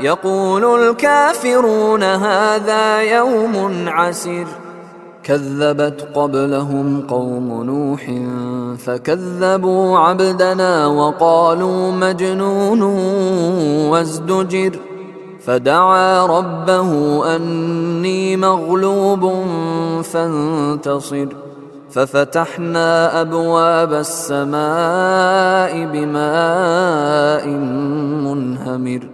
يقول الكافرون هذا يوم عسر كذبت قبلهم قوم نوح فكذبوا عبدنا وقالوا مجنون وازدجر. فدعا ربه أني مغلوب فانتصر. ففتحنا أبواب السماء بماء منهمر.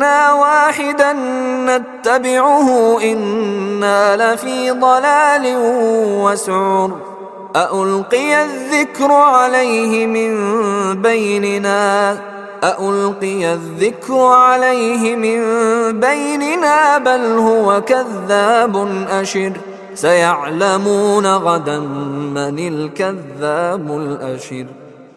منا واحدا نتبعه إنا لفي ضلال وسعر أألقي الذكر عليه من بيننا أألقي الذكر عليه من بيننا بل هو كذاب أشر سيعلمون غدا من الكذاب الاشر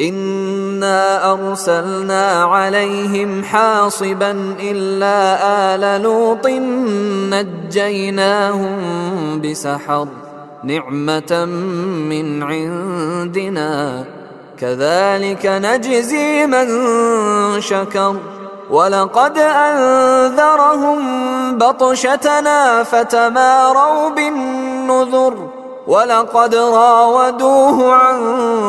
انا ارسلنا عليهم حاصبا الا ال لوط نجيناهم بسحر نعمه من عندنا كذلك نجزي من شكر ولقد انذرهم بطشتنا فتماروا بالنذر ولقد راودوه عن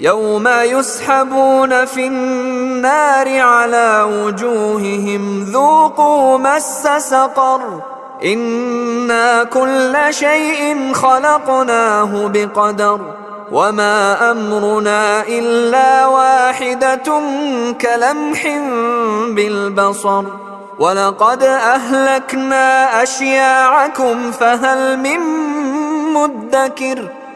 يوم يسحبون في النار على وجوههم ذوقوا مس سقر. أنا كل شيء خلقناه بقدر. وما امرنا الا واحدة كلمح بالبصر. ولقد اهلكنا اشياعكم فهل من مدكر